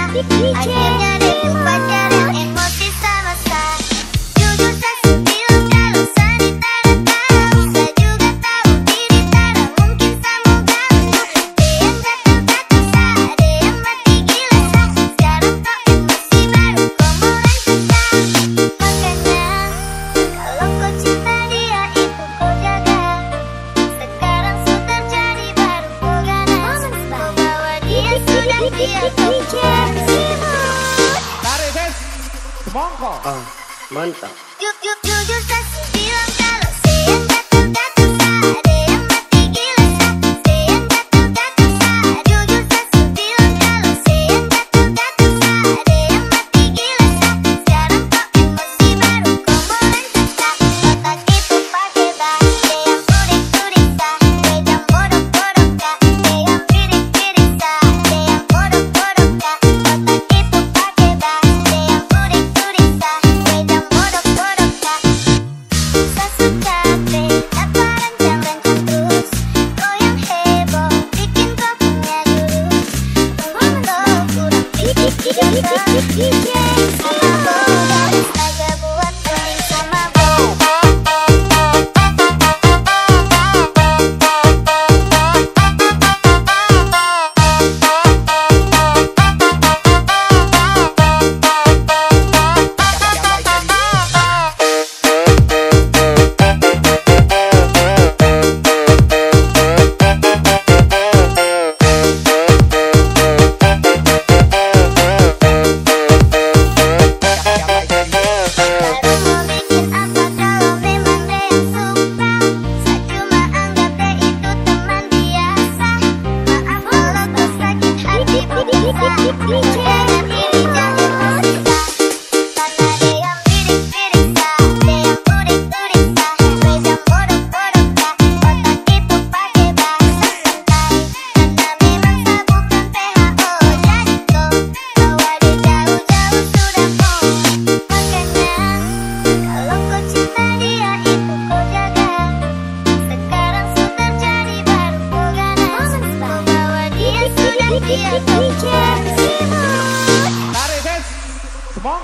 I 忙哈，忙。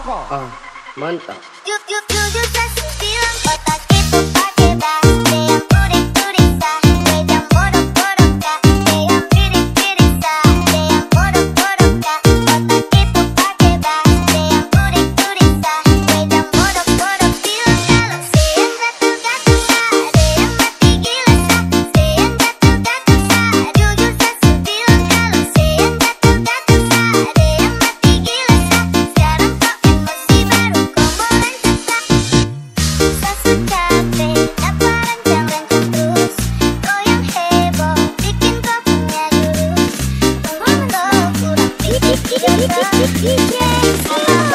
Ah, mantap. DJ, DJ, DJ,